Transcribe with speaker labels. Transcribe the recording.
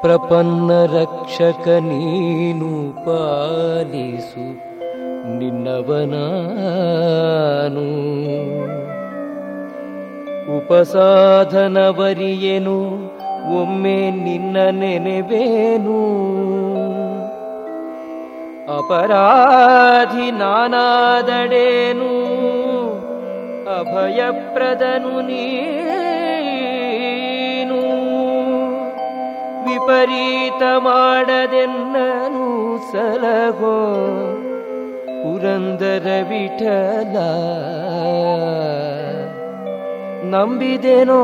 Speaker 1: ಪ್ರಪನ್ನ ರಕ್ಷಕ ನೀನು ಪಾಲಿಸು ನಿನ್ನವನಾನು. ಉಪಸಾಧನವರಿಯೇನು ಒಮ್ಮೆ ನಿನ್ನ ನೆನೆವೇನು. ಅಪರಾಧಿ ನಾನಾದಡೇನು ಅಭಯಪ್ರದನು ನೀನು ವಿಪರೀತ ಮಾಡದೆನ್ನನು ಸಲಹೋ ಪುರಂದರ ವಿಠಲ. ನಂಬಿದೆನೋ